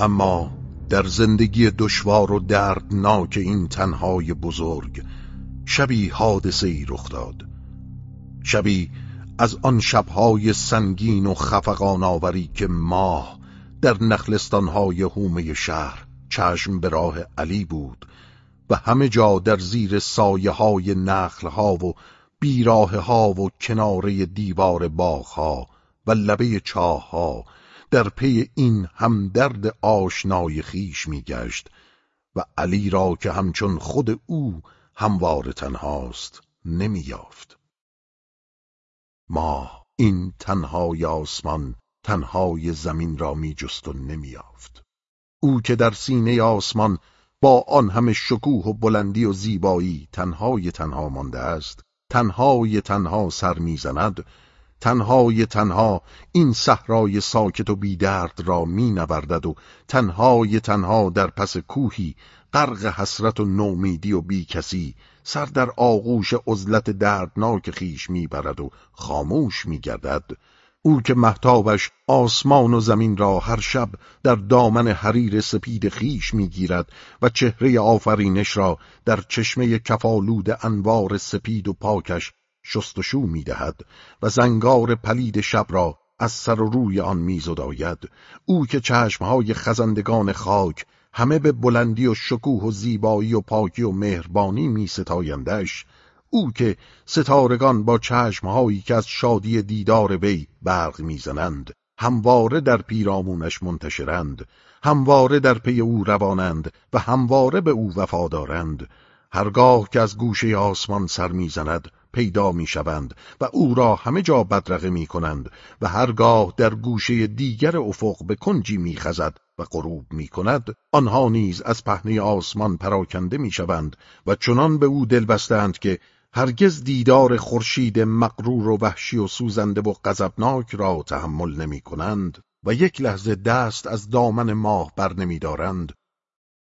اما در زندگی دشوار و دردناک این تنهای بزرگ شبی حادثه ای رخ داد. شبی از آن شبهای سنگین و خفقان آوری که ماه در نخلستانهای هومه شهر چشم به راه علی بود و همه جا در زیر سایه های نخل ها و بیراه ها و کناره دیوار باغ ها و لبه چاه ها در پی این همدرد آشنای خیش میگشت و علی را که همچون خود او هموار تنهاست نمییافت. ما این تنهای آسمان تنهای زمین را میجست و نمییافت. او که در سینه آسمان با آن همه شکوه و بلندی و زیبایی تنهای تنها مانده است تنهای تنها سر می‌زند تنهای تنها این صحرای ساکت و بیدرد را می نوردد و تنهای تنها در پس کوهی غرق حسرت و نومیدی و بی کسی سر در آغوش عزلت دردناک خیش می‌برد و خاموش میگردد. او که محتابش آسمان و زمین را هر شب در دامن حریر سپید خیش می‌گیرد و چهره آفرینش را در چشمه کف‌آلود انوار سپید و پاکش شستشو می‌دهد و زنگار پلید شب را از سر و روی آن میزداید. او که چشمهای خزندگان خاک همه به بلندی و شکوه و زیبایی و پاکی و مهربانی می ستایندش او که ستارگان با چشمهایی که از شادی دیدار وی برق می‌زنند همواره در پیرامونش منتشرند همواره در پی او روانند و همواره به او وفادارند. هرگاه که از گوشه آسمان سر می‌زند پیدا می‌شوند و او را همه جا بدرقه می کنند و هرگاه در گوشه دیگر افق به کنجی میخزد و غروب می کند آنها نیز از پهنه آسمان پراکنده می شوند و چنان به او دل بستند که هرگز دیدار خورشید مقرور و وحشی و سوزنده و غضبناک را تحمل نمی کنند و یک لحظه دست از دامن ماه بر نمی دارند.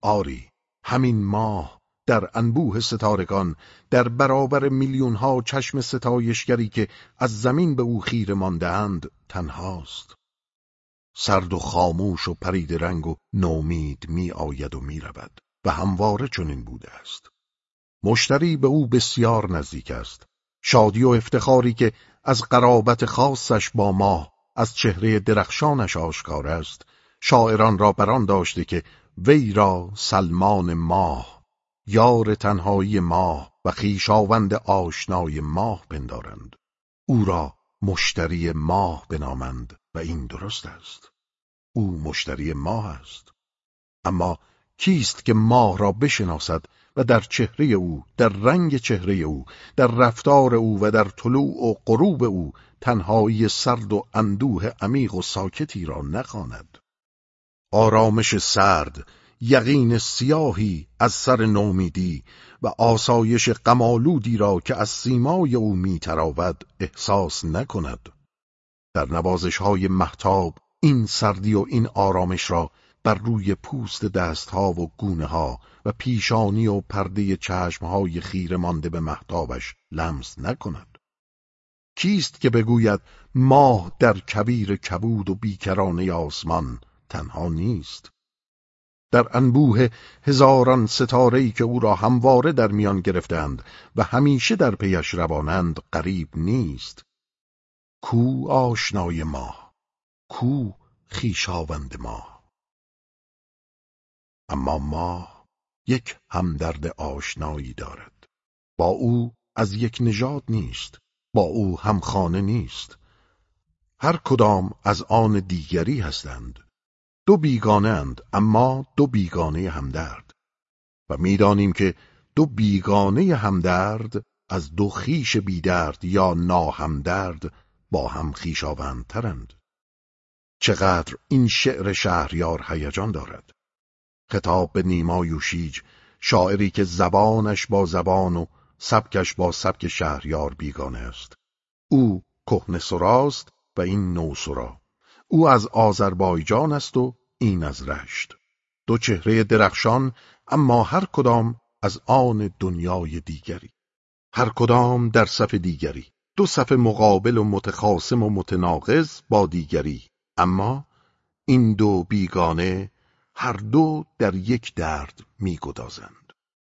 آری همین ماه در انبوه ستارگان در برابر میلیون ها چشم ستایشگری که از زمین به او خیره ماندهاند تنهاست. سرد و خاموش و پرید رنگ و نومید می آید و می رود و همواره چنین بوده است. مشتری به او بسیار نزدیک است. شادی و افتخاری که از قرابت خاصش با ماه از چهره درخشانش آشکار است شاعران را بران داشته که وی را سلمان ماه یار تنهایی ماه و خیشاوند آشنای ماه پندارند او را مشتری ماه بنامند و این درست است. او مشتری ماه است. اما کیست که ماه را بشناسد و در چهره او در رنگ چهره او در رفتار او و در طلوع و غروب او تنهایی سرد و اندوه عمیق و ساکتی را نخواند؟ آرامش سرد یقین سیاهی از سر نومیدی و آسایش قمالودی را که از سیمای او میتراود احساس نکند. در نوازش های محتاب این سردی و این آرامش را بر روی پوست دستها و گونه ها و پیشانی و پرده چشمهای خیره مانده به محتابش لمس نکند. کیست که بگوید ماه در کبیر کبود و بیکرانه آسمان تنها نیست؟ در انبوه هزاران ستاره‌ای که او را همواره در میان گرفتند و همیشه در پیش روانند قریب نیست. کو آشنای ما کو خیشاوند ما. اما ما یک همدرد آشنایی دارد. با او از یک نژاد نیست با او همخانه نیست. هر کدام از آن دیگری هستند. دو بیگانه اند اما دو بیگانه همدرد. و می‌دانیم که دو بیگانه همدرد از دو خیش بیدرد یا ناهمدرد با هم خیشاوندترند. چقدر این شعر شهریار هیجان دارد. خطاب به نیما یوشیج شاعری که زبانش با زبان و سبکش با سبک شهریار بیگانه است. او کهن سراست و این نو سرا او از آذربایجان است و این از رشت. دو چهره درخشان اما هر کدام از آن دنیای دیگری. هر کدام در صف دیگری. دو صف مقابل و متخاصم و متناقض با دیگری. اما این دو بیگانه هر دو در یک درد میگدازند.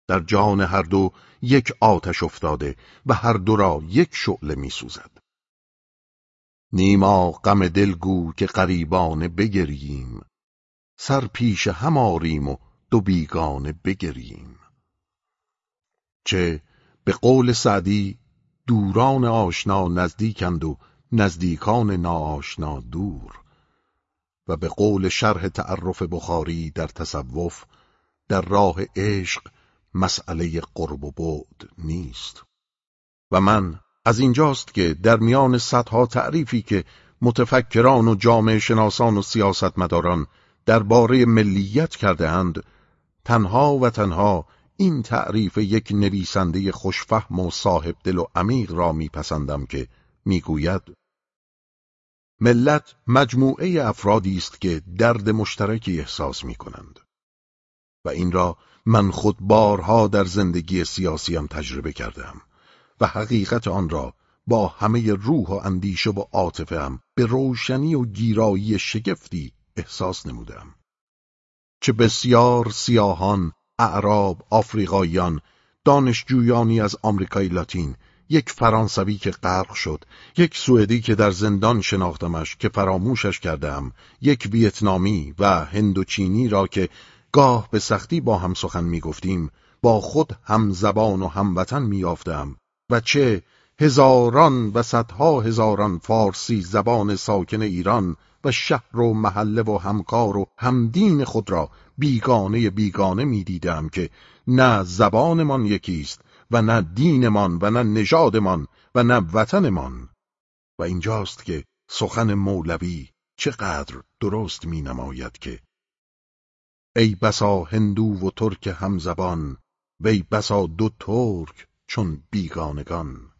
در جان هر دو یک آتش افتاده و هر دو را یک شعله میسوزد. نیما غم دلگو که قریبانه بگریم. سر پیش هم آریم و دو بیگانه بگریم. چه به قول سعدی دوران آشنا نزدیکند و نزدیکان ناآشنا دور. و به قول شرح تعرف بخاری در تصوف در راه عشق مسئله قرب و بعد نیست. و من از اینجاست که در میان صدها تعریفی که متفکران و جامعه شناسان و سیاستمداران درباره ملیت کرده اند تنها و تنها این تعریف یک نویسنده خوشفهم و صاحب دل و عمیق را میپسندم که می‌گوید ملت مجموعه افرادی است که درد مشترکی احساس می کنند و این را من خود بارها در زندگی سیاسیم تجربه کردم و حقیقت آن را با همه روح و اندیشه و عاطفه هم به روشنی و گیرایی شگفتی احساس نمودم چه بسیار سیاهان، اعراب، آفریقاییان، دانشجویانی از آمریکای لاتین یک فرانسوی که غرق شد یک سوئدی که در زندان شناختمش که فراموشش کردم یک ویتنامی و هندوچینی را که گاه به سختی با هم سخن می گفتیم با خود هم زبان و هموطن می و چه هزاران و صدها هزاران فارسی زبان ساکن ایران و شهر و محله و همکار و همدین خود را بیگانه بیگانه می دیدم که نه زبانمان یکیست و نه دینمان و نه نژادمان و نه وطنمان. و اینجاست که سخن مولوی چقدر درست می نماید که ای بسا هندو و ترک همزبان وی بسا دو ترک چون بیگانگان.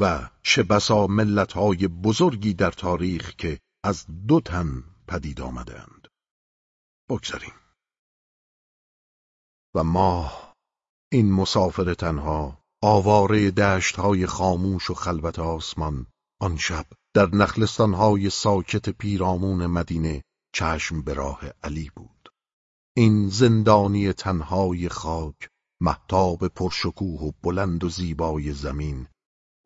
و چه بسا ملتهای بزرگی در تاریخ که از دو تن پدید آمدند. بگذاریم و ما این مسافر تنها آواره دشتهای خاموش و خلوت آسمان آن شب در نخلستانهای ساکت پیرامون مدینه چشم به راه علی بود. این زندانی تنهای خاک محتاب پرشکوه و بلند و زیبای زمین.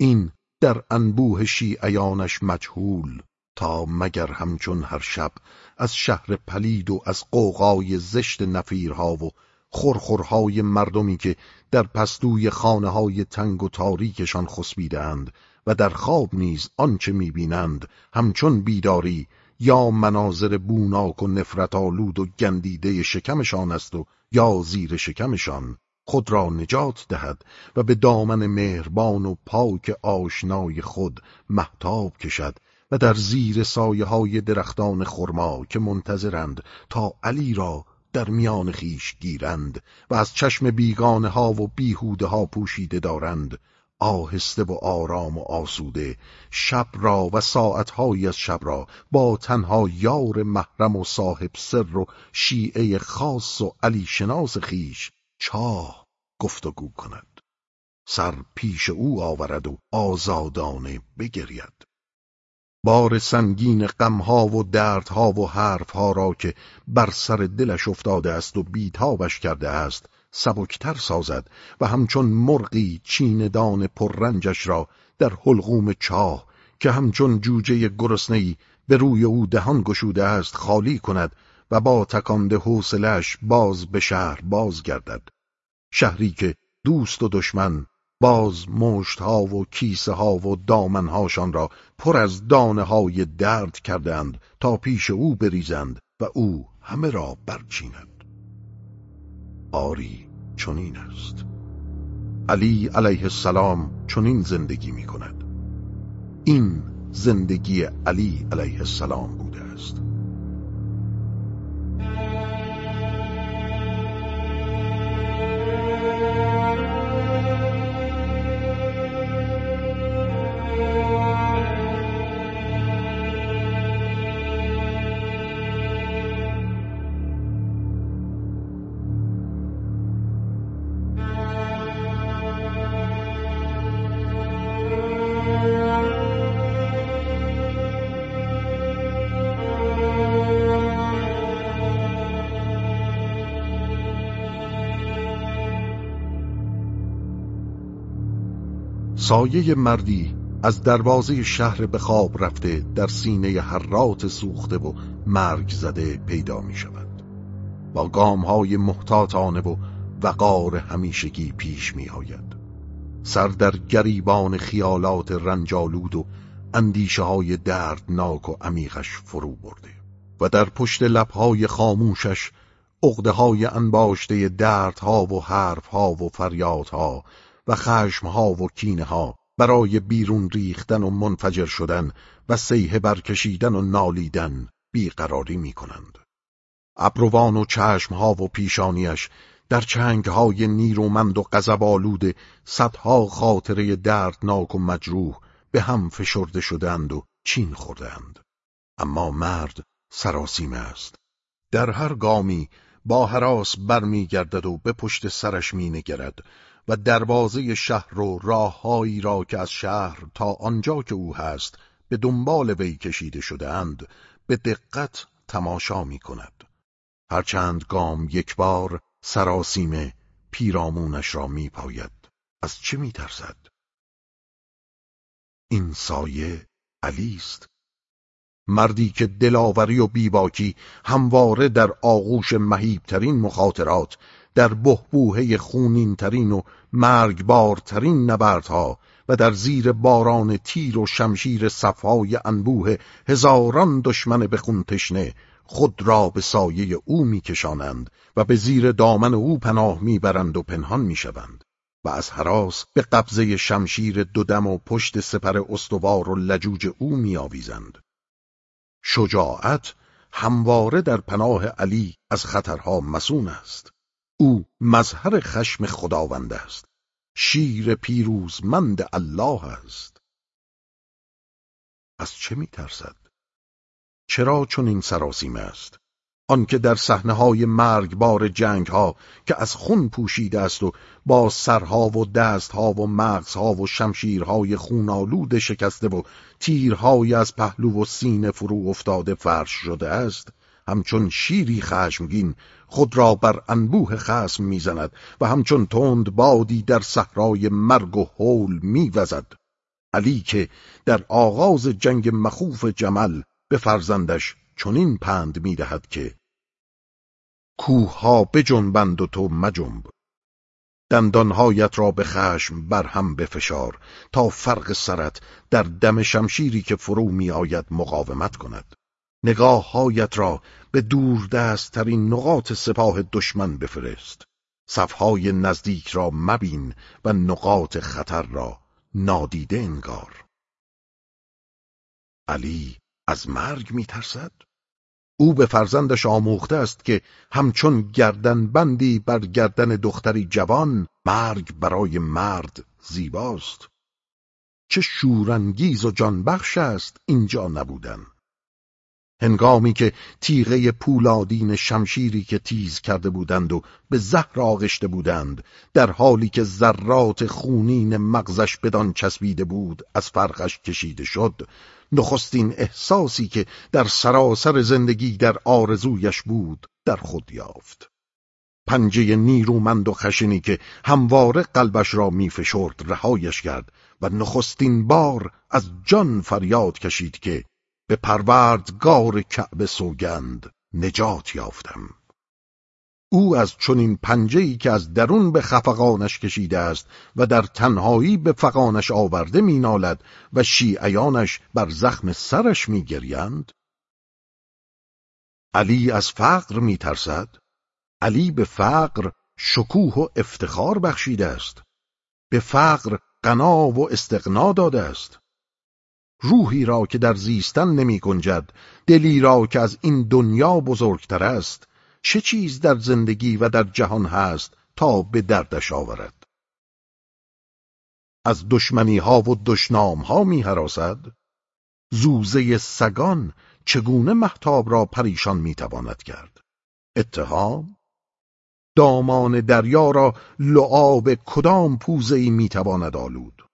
این در انبوه شیعیانش مجهول تا مگر همچون هر شب از شهر پلید و از قوقای زشت نفیرها و خورخورهای مردمی که در پستوی خانه های تنگ و تاریکشان خسبیدند و در خواب نیز آنچه می‌بینند همچون بیداری یا مناظر بوناک و نفرت آلود و گندیده شکمشان است و یا زیر شکمشان. خود را نجات دهد و به دامن مهربان و پاک آشنای خود محتاب کشد و در زیر سایه های درختان خرما که منتظرند تا علی را در میان خیش گیرند و از چشم بیگانه ها و بیهوده ها پوشیده دارند آهسته و آرام و آسوده شب را و ساعتهایی از شب را با تنها یار محرم و صاحب سر و شیعه خاص و علی شناس خیش چاه گفتگو کند. سر پیش او آورد و آزادانه بگرید. بار سنگین غمها و دردها و حرفها را که بر سر دلش افتاده است و بیتابش کرده است سبکتر سازد و همچون مرغی چیندان پررنجش را در حلقوم چاه که همچون جوجه گرسنهای به روی او دهان گشوده است خالی کند و با تکانده حوصلش باز به شهر بازگردد. شهری که دوست و دشمن باز مشت ها و کیسه ها و دامن هاشان را پر از دانه های درد کردند تا پیش او بریزند و او همه را برچیند. آری چنین است. علی علیه السلام چنین زندگی می کند این زندگی علی علیه السلام بوده است. سایه مردی از دروازه شهر به خواب رفته در سینه حرات سوخته و مرگ زده پیدا می شود. با گام های محتاطانه و وقار همیشگی پیش می آید. سر در گریبان خیالات رنجالود و اندیشه های دردناک و عمیقش فرو برده و در پشت لبهای خاموشش اغده های انباشته دردها و حرفها و فریادها و خشمها و کینه ها برای بیرون ریختن و منفجر شدن و سیه برکشیدن و نالیدن بیقراری می کنند. ابروان و چشمها و پیشانیش در چنگهای نیرومند و غضب صدها خاطره دردناک و مجروح به هم فشرده شدند و چین خوردند. اما مرد سراسیمه است. در هر گامی با حراس برمیگردد و به پشت سرش مینگرد و دروازه شهر و راههایی را که از شهر تا آنجا که او هست به دنبال وی کشیده شدهاند به دقت تماشا می کند. هرچند گام یک بار سراسیمه پیرامونش را می پاید. از چه می ترسد؟ این سایه علی است مردی که دلاوری و بیباکی همواره در آغوش مهیبترین مخاطرات در بهبوهه خونینترین و مرگبارترین نبردها و در زیر باران تیر و شمشیر صفهای انبوه هزاران دشمن به خون تشنه خود را به سایه او میکشانند و به زیر دامن او پناه می‌برند و پنهان می‌شوند و از حراس به قبضه شمشیر دودم و پشت سپر استوار و لجوج او میآویزند. شجاعت همواره در پناه علی از خطرها مسون است. او مظهر خشم خداوند است. شیر پیروزمند الله است. از چه میترسد؟ چرا چون این سراسیمه است؟ آنکه در صحنه های مرگبار جنگ ها که از خون پوشیده است و با سرها و دستها و مغزها و شمشیرهای خونالود شکسته و تیرهای از پهلو و سینه فرو افتاده فرش شده است همچون شیری خشمگین خود را بر انبوه خسم می‌زند و همچون تند بادی در صحرای مرگ و حول میوزد. علی که در آغاز جنگ مخوف جمل به فرزندش چنین پند می‌دهد که کوه ها بجنبند و تو مجنب دندانهایت را به خشم بر هم بفشار تا فرق سرت در دم شمشیری که فرو می آید مقاومت کند. نگاههایت را به دور دست ترین نقاط سپاه دشمن بفرست. صفهای نزدیک را مبین و نقاط خطر را نادیده انگار. علی از مرگ میترسد؟ او به فرزندش آموخته است که همچون گردن بندی بر گردن دختری جوان مرگ برای مرد زیباست. چه شورانگیز و جانبخش است اینجا نبودن. هنگامی که تیغه پولادین شمشیری که تیز کرده بودند و به زهر آغشته بودند در حالی که ذرات خونین مغزش بدان چسبیده بود از فرقش کشیده شد نخستین احساسی که در سراسر زندگی در آرزویش بود در خود یافت. پنجه نیرومند و خشنی که همواره قلبش را میفشرد رهایش کرد و نخستین بار از جان فریاد کشید که به پروردگار کعبه سوگند نجات یافتم. او از چنین پنجه‌ای که از درون به خفقانش کشیده است و در تنهایی به فقانش آورده مینالد و شیعیانش بر زخم سرش میگریند؟ علی از فقر میترسد؟ علی به فقر شکوه و افتخار بخشیده است. به فقر قنا و استقنا داده است. روحی را که در زیستن نمی گنجد دلی را که از این دنیا بزرگتر است چه چیز در زندگی و در جهان هست تا به دردش آورد؟ از دشمنی ها و دشنام ها می حراسد زوزه سگان چگونه محتاب را پریشان می تواند کرد؟ اتهام؟ دامان دریا را لعاب کدام پوزه می تواند آلود؟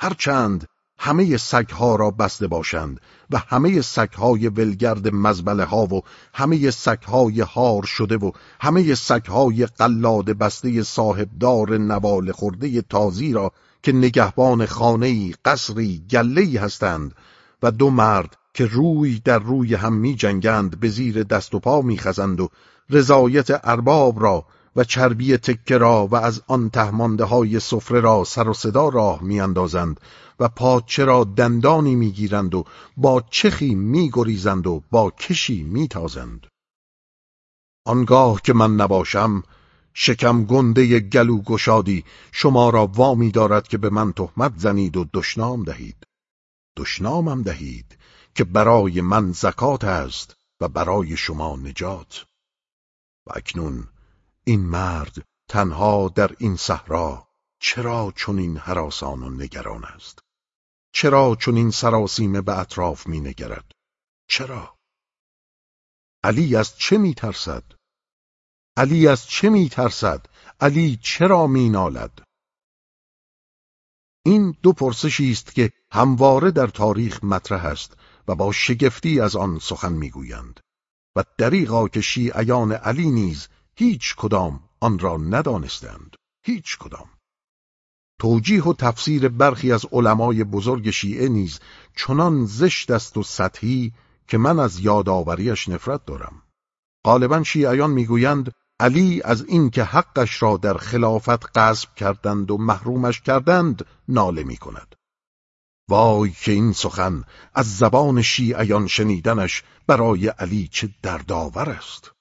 هرچند همه سگها را بسته باشند و همه سگهای ولگرد مزبله ها و همه سگهای هار شده و همه سگهای قلاد بسته صاحبدار نوال خورده تازی را که نگهبان خانه‌ای قصری گله‌ای هستند و دو مرد که روی در روی هم می جنگند به زیر دست و پا می خزند و رضایت ارباب را و چربی تکه را و از آن تهمانده های سفره را سر و صدا راه می اندازند و پاچه را دندانی می گیرند و با چخی می گریزند و با کشی می تازند. آنگاه که من نباشم شکم گنده گلو گشادی شما را وامی دارد که به من تهمت زنید و دشنام دهید. دشنامم دهید که برای من زکات است و برای شما نجات. و اکنون این مرد تنها در این صحرا چرا چنین حراسان و نگران است؟ چرا چنین سراسیمه به اطراف می نگرد چرا؟ علی از چه می ترسد علی از چه می ترسد علی چرا می نالد این دو پرسشی است که همواره در تاریخ مطرح است و با شگفتی از آن سخن می‌گویند و دریغا که شیعیان علی نیز هیچ کدام آن را ندانستند. هیچ کدام. توجیه و تفسیر برخی از علمای بزرگ شیعه نیز چنان زشت است و سطحی که من از یادآوریش نفرت دارم غالبا شیعیان می‌گویند علی از اینکه حقش را در خلافت غصب کردند و محرومش کردند ناله می کند. وای که این سخن از زبان شیعیان شنیدنش برای علی چه دردآور است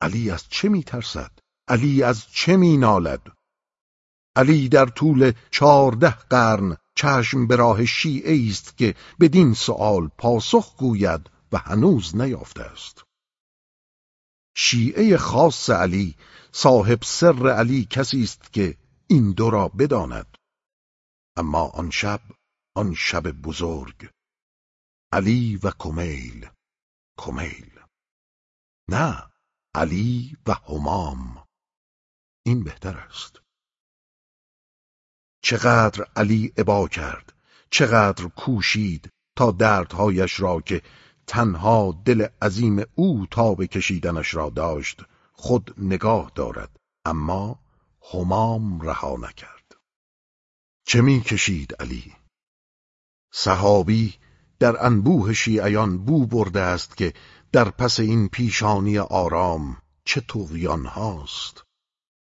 علی از چه می ترسد؟ علی از چه می نالد؟ علی در طول چهارده قرن چشم به راه شیعه است که بدین سؤال پاسخ گوید و هنوز نیافته است. شیعه خاص علی صاحب سر علی کسی است که این دو را بداند. اما آن شب آن شب بزرگ علی و کمیل کمیل. نه علی و همام این بهتر است. چقدر علی عبا کرد چقدر کوشید تا دردهایش را که تنها دل عظیم او تا به کشیدنش را داشت خود نگاه دارد. اما همام رها نکرد. چه می کشید علی؟ صحابی در انبوه شیعیان بو برده است که در پس این پیشانی آرام چه توغیان هاست؟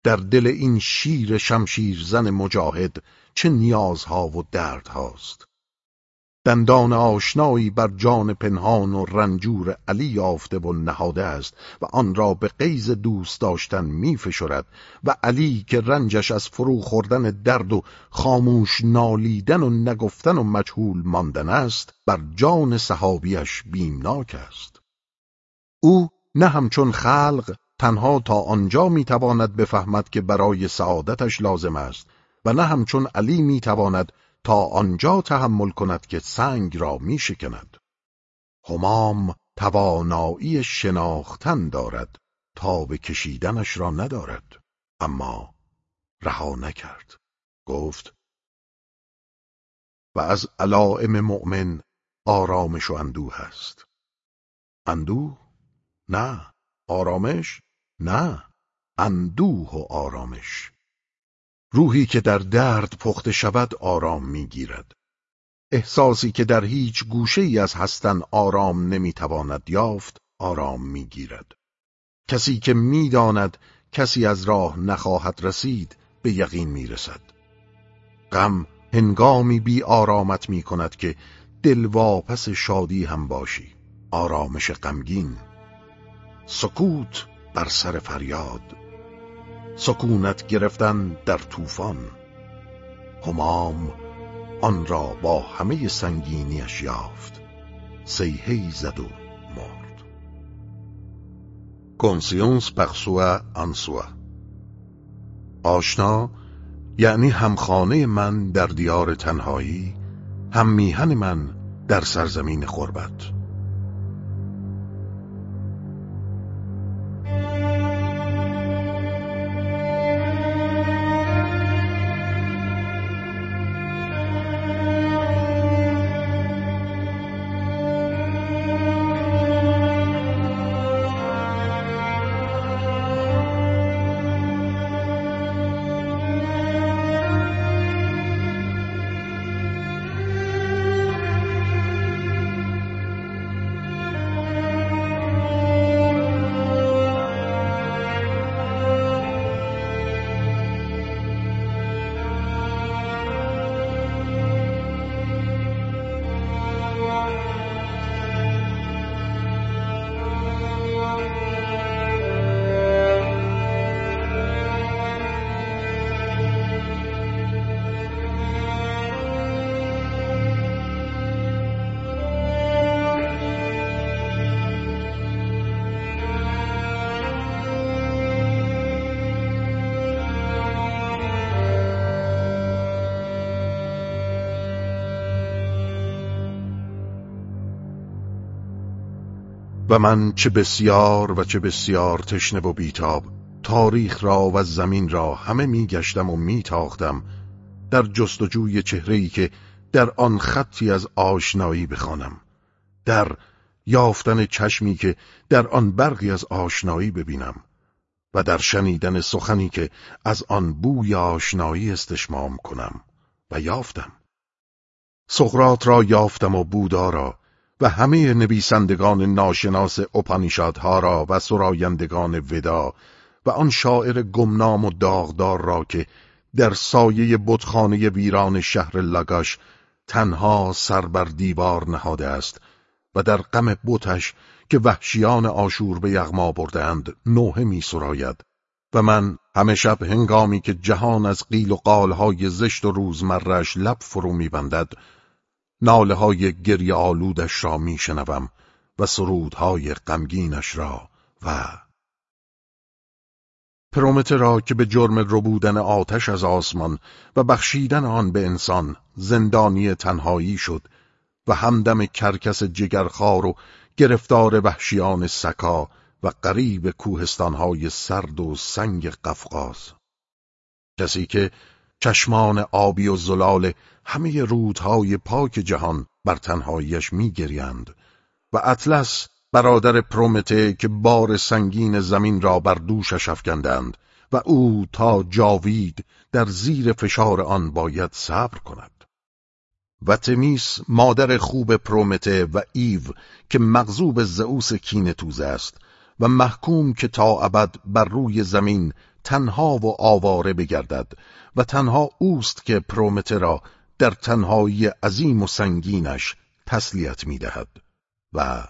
در دل این شیر شمشیر زن مجاهد چه نیازها و درد هاست دندان آشنایی بر جان پنهان و رنجور علی یافته و نهاده است و آن را به قیز دوست داشتن می فشرد و علی که رنجش از فرو خوردن درد و خاموش نالیدن و نگفتن و مجهول ماندن است بر جان صحابیش بیمناک است. او نه همچون خلق تنها تا آنجا می‌تواند بفهمد که برای سعادتش لازم است و نه همچون علی می‌تواند تا آنجا تحمل کند که سنگ را می شکند. همام توانایی شناختن دارد تا به کشیدنش را ندارد. اما رها نکرد. گفت و از علائم مؤمن آرامش و اندوه است. اندوه؟ نه آرامش؟ نه اندوه و آرامش روحی که در درد پخته شود آرام می‌گیرد. احساسی که در هیچ گوشه ای از هستن آرام نمی‌تواند یافت آرام می‌گیرد. کسی که می‌داند کسی از راه نخواهد رسید به یقین می‌رسد. غم هنگامی بی آرامت می کند که دلواپس شادی هم باشی آرامش غمگین سکوت بر سر فریاد سکونت گرفتن در طوفان. همام آن را با همه سنگینیش یافت سیهی زد و مرد. کنسیونس بخسوه انسوه. آشنا یعنی همخانه من در دیار تنهایی هم میهن من در سرزمین خربت و من چه بسیار و چه بسیار تشنه و بیتاب. تاریخ را و زمین را همه میگشتم و میتاختم در جستجوی چهره‌ای که در آن خطی از آشنایی بخوانم. در یافتن چشمی که در آن برقی از آشنایی ببینم و در شنیدن سخنی که از آن بوی آشنایی استشمام کنم و یافتم. سقرات را یافتم و بودا را و همه نویسندگان ناشناس اپانیشادها را و سرایندگان ودا و آن شاعر گمنام و داغدار را که در سایه بتخانه ویران شهر لاگاش تنها سر بر دیوار نهاده است و در غم بوتش که وحشیان آشور به یغما بردند نوحه می سراید و من همه شب هنگامی که جهان از قیل و قالهای زشت و روزمرش لب فرو میبندد ناله های گریه آلودش را میشنوم و سرودهای غمگینش را و پرومته را که به جرم ربودن آتش از آسمان و بخشیدن آن به انسان زندانی تنهایی شد و همدم کرکس جگرخار و گرفتار وحشیان سکا و قریب کوهستانهای سرد و سنگ قفقاز. کسی که چشمان آبی و زلال همه رودهای پاک جهان بر تنهاییش میگریند و اطلس برادر پرومته که بار سنگین زمین را بر دوشش افکندند و او تا جاوید در زیر فشار آن باید صبر کند. و تمیس مادر خوب پرومته و ایو که مغزوب زئوس کینتوز است و محکوم که تا ابد بر روی زمین تنها و آواره بگردد و تنها اوست که پرومته را در تنهایی عظیم و سنگینش تسلیت می‌دهد. و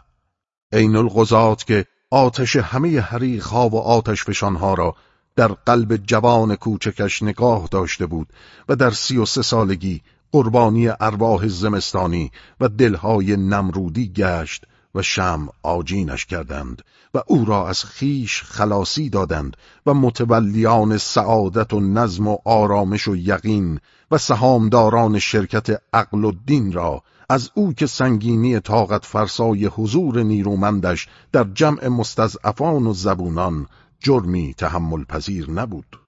عین الغزات که آتش همه حریقها و آتش فشانها را در قلب جوان کوچکش نگاه داشته بود و در سی و سه سالگی قربانی ارواح زمستانی و دلهای نمرودی گشت و شم آجینش کردند و او را از خیش خلاصی دادند و متولیان سعادت و نظم و آرامش و یقین و سهامداران شرکت عقل و دین را از او که سنگینی طاقت فرسای حضور نیرومندش در جمع مستضعفان و زبونان جرمی تحمل پذیر نبود.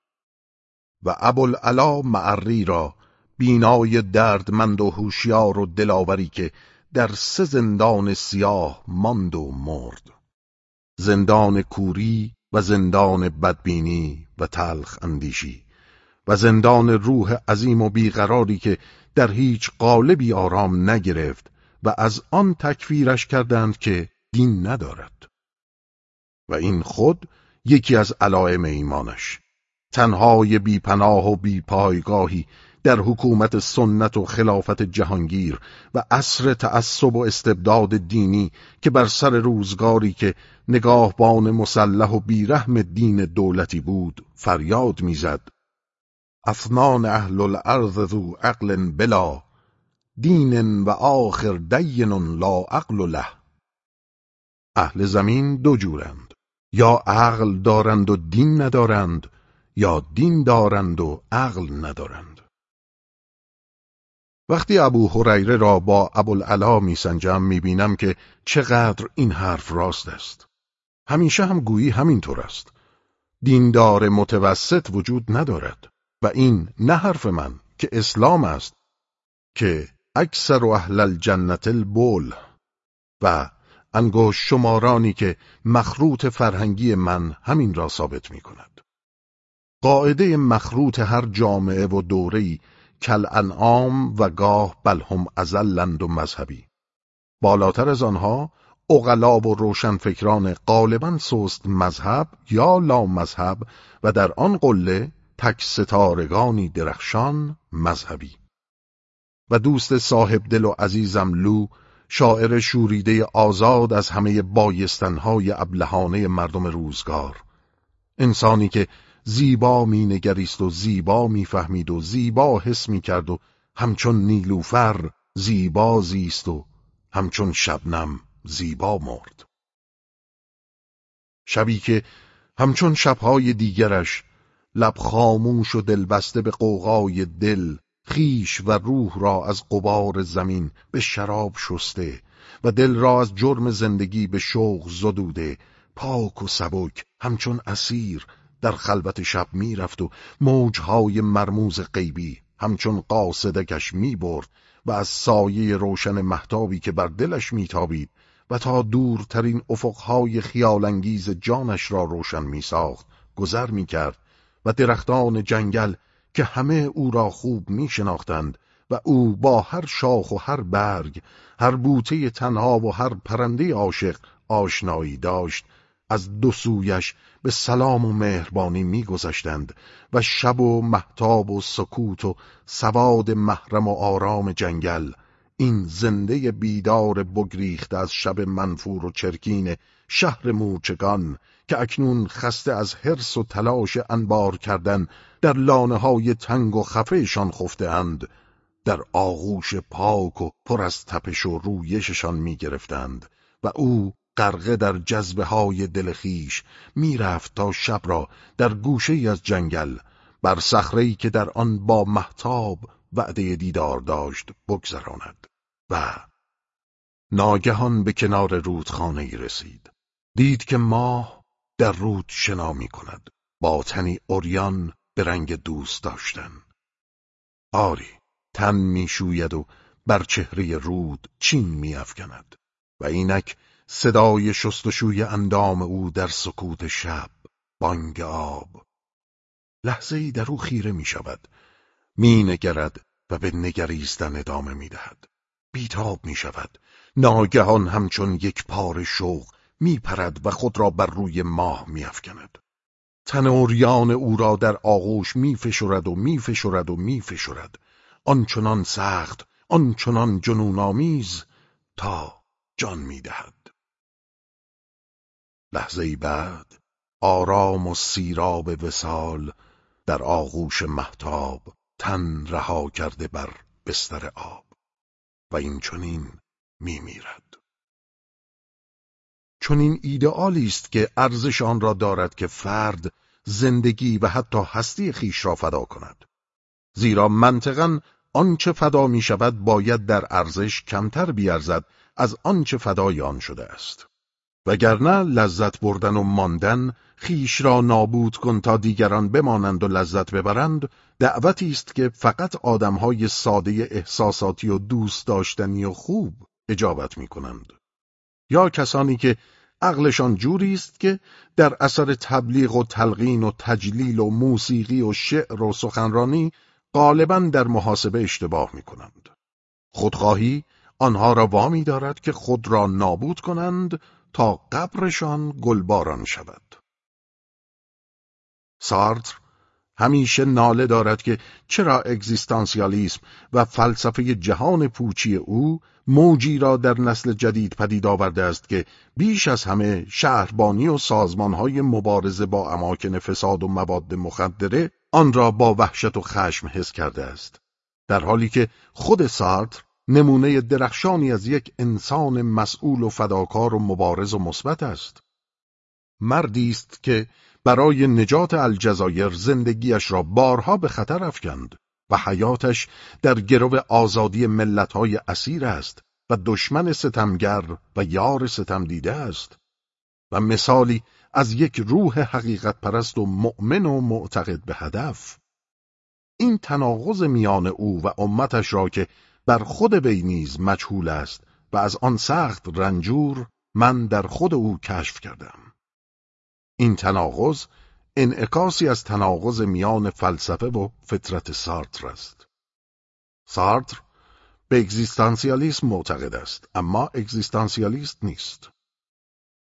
و ابوالعلا معری را بینای دردمند و هوشیار و دلاوری که در سه زندان سیاه ماند و مرد. زندان کوری و زندان بدبینی و تلخ اندیشی و زندان روح عظیم و بیقراری که در هیچ قالبی آرام نگرفت و از آن تکفیرش کردند که دین ندارد. و این خود یکی از علائم ایمانش. تنهای بیپناه و بیپایگاهی در حکومت سنت و خلافت جهانگیر و عصر تعصب و استبداد دینی که بر سر روزگاری که نگاهبان مسلح و بیرحم دین دولتی بود فریاد می‌زد. افنان اهل الارض ذو عقل بلا دین و آخر دین لا عقل له. اهل زمین دو جورند یا عقل دارند و دین ندارند یا دین دارند و عقل ندارند. وقتی ابو هریره را با ابوالعلا میسنجم می‌بینم که چقدر این حرف راست است همیشه هم گویی همینطور است دیندار متوسط وجود ندارد و این نه حرف من که اسلام است که اکثر اهل الجنت البول و انگوش شمارانی که مخروط فرهنگی من همین را ثابت می کند. قاعده مخروط هر جامعه و دوره‌ای کل انعام و گاه بلهم ازلند و مذهبی. بالاتر از آنها اغلا و روشنفکران غالبا سست مذهب یا لا مذهب و در آن قله تک ستارگانی درخشان مذهبی. و دوست صاحب دل و عزیزم لو شاعر شوریده آزاد از همه بایستنهای ابلهانه مردم روزگار. انسانی که زیبا می نگریست و زیبا می فهمید و زیبا حس می کرد و همچون نیلوفر زیبا زیست و همچون شبنم زیبا مرد. شبی که همچون شبهای دیگرش لب خاموش و دلبسته به قوقای دل خیش و روح را از قبار زمین به شراب شسته و دل را از جرم زندگی به شوق زدوده پاک و سبک همچون اسیر در خلوت شب می‌رفت و موجهای مرموز غیبی همچون قاصدکش می‌برد و از سایه روشن محتابی که بر دلش میتابید و تا دورترین افقهای خیالانگیز جانش را روشن میساخت گذر می‌کرد و درختان جنگل که همه او را خوب میشناختند و او با هر شاخ و هر برگ هر بوته تنها و هر پرنده عاشق آشنایی داشت از دو سویش به سلام و مهربانی میگذشتند و شب و محتاب و سکوت و سواد محرم و آرام جنگل این زنده بیدار بگریخته از شب منفور و چرکین شهر مورچگان که اکنون خسته از حرس و تلاش انبار کردن در لانه های تنگ و خفهشان خفته اند در آغوش پاک و پر از تپش و رویششان می گرفتند و او غرقه در جذبه های دل خیش می‌رفت تا شب را در گوشه از جنگل بر صخره‌ای که در آن با محتاب وعده دیدار داشت بگذراند و ناگهان به کنار رودخانه ای رسید. دید که ماه در رود شنا می کند با تنی اوریان به رنگ دوست داشتن. آری تن می‌شوید و بر چهره رود چین میافکند و اینک صدای شستشوی اندام او در سکوت شب بانگ آب. لحظه ای در او خیره می شود می نگرد و به نگریستن ادامه می دهد بیتاب می شود ناگهان همچون یک پار شوق می پرد و خود را بر روی ماه می افکند تن او را در آغوش می فشرد و می فشرد و می فشرد آنچنان سخت آنچنان جنون آمیز تا جان می دهد لحظه بعد آرام و سیراب وسال در آغوش محتاب تن رها کرده بر بستر آب. و این چنین میمیرد. چون این ایدئالی است که ارزش آن را دارد که فرد زندگی و حتی هستی خیش را فدا کند. زیرا منطقا آنچه فدا می شود باید در ارزش کمتر بیارزد از آنچه فدای آن شده است. وگرنه لذت بردن و ماندن خیش را نابود کن تا دیگران بمانند و لذت ببرند دعوتی است که فقط آدمهای ساده احساساتی و دوست داشتنی و خوب اجابت می کنند. یا کسانی که عقلشان جوری است که در اثر تبلیغ و تلقین و تجلیل و موسیقی و شعر و سخنرانی غالبا در محاسبه اشتباه می کنند. خودخواهی آنها را وامی دارد که خود را نابود کنند تا قبرشان گلباران شود. سارتر همیشه ناله دارد که چرا اگزیستانسیالیسم و فلسفه جهان پوچی او موجی را در نسل جدید پدید آورده است که بیش از همه شهربانی و سازمانهای مبارزه با اماکن فساد و مواد مخدره آن را با وحشت و خشم حس کرده است. در حالی که خود سارتر نمونه درخشانی از یک انسان مسئول و فداکار و مبارز و مثبت است. مردی است که برای نجات الجزایر زندگیش را بارها به خطر افکند و حیاتش در گرو آزادی ملتهای اسیر است و دشمن ستمگر و یار ستم دیده است. و مثالی از یک روح حقیقت پرست و مؤمن و معتقد به هدف. این تناقض میان او و امتش را که بر خود وی نیز مجهول است و از آن سخت رنجور من در خود او کشف کردم. این تناقض انعکاسی از تناقض میان فلسفه و فطرت سارتر است. سارتر به اگزیستانسیالیسم معتقد است اما اگزیستانسیالیست نیست.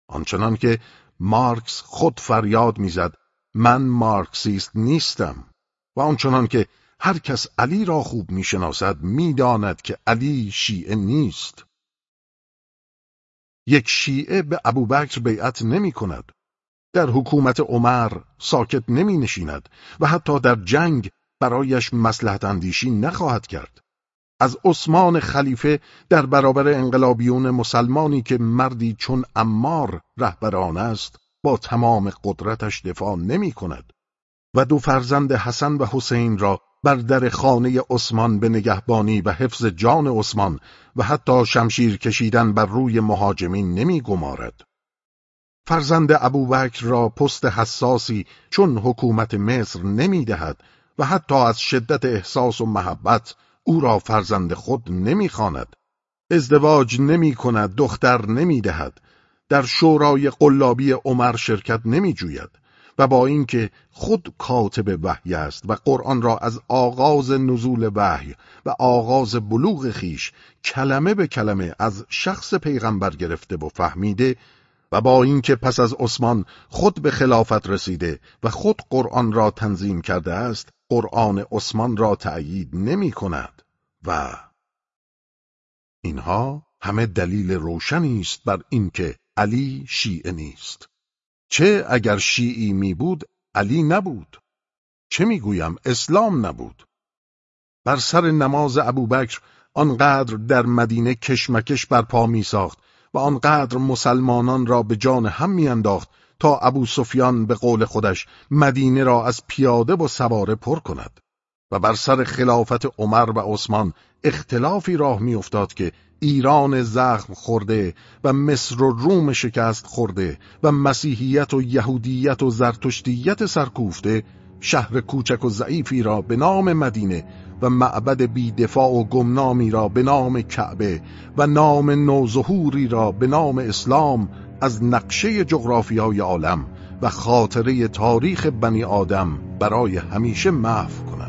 آنچنان که مارکس خود فریاد می‌زد من مارکسیست نیستم و آنچنان که هر کس علی را خوب می‌شناسد می‌داند که علی شیعه نیست. یک شیعه به ابوبکر بیعت نمی کند در حکومت عمر ساکت نمی نشیند و حتی در جنگ برایش مسلحت اندیشی نخواهد کرد. از عثمان خلیفه در برابر انقلابیون مسلمانی که مردی چون امار رهبران است با تمام قدرتش دفاع نمی کند و دو فرزند حسن و حسین را بر در خانه عثمان به نگهبانی و حفظ جان عثمان و حتی شمشیر کشیدن بر روی مهاجمین نمی گمارد. فرزند ابوبکر را پست حساسی چون حکومت مصر نمی دهد و حتی از شدت احساس و محبت او را فرزند خود نمی خاند. ازدواج نمی کند دختر نمی دهد در شورای قلابی عمر شرکت نمی جوید و با اینکه خود کاتب وحی است و قرآن را از آغاز نزول وحی و آغاز بلوغ خیش کلمه به کلمه از شخص پیغمبر گرفته و فهمیده و با اینکه پس از عثمان خود به خلافت رسیده و خود قرآن را تنظیم کرده است قرآن عثمان را تأیید نمی کند و اینها همه دلیل روشنی است بر اینکه علی شیعه نیست. چه اگر شیعی می بود علی نبود؟ چه می‌گویم اسلام نبود؟ بر سر نماز ابوبکر آنقدر در مدینه کشمکش برپا می ساخت و آنقدر مسلمانان را به جان هم میانداخت تا ابو سفیان به قول خودش مدینه را از پیاده و سواره پر کند. و بر سر خلافت عمر و عثمان اختلافی راه میافتاد که ایران زخم خورده و مصر و روم شکست خورده و مسیحیت و یهودیت و زرتشتیت سرکوفته شهر کوچک و ضعیفی را به نام مدینه و معبد بی دفاع و گمنامی را به نام کعبه و نام نوظهوری را به نام اسلام از نقشه جغرافیای عالم و خاطره تاریخ بنی آدم برای همیشه محو کند.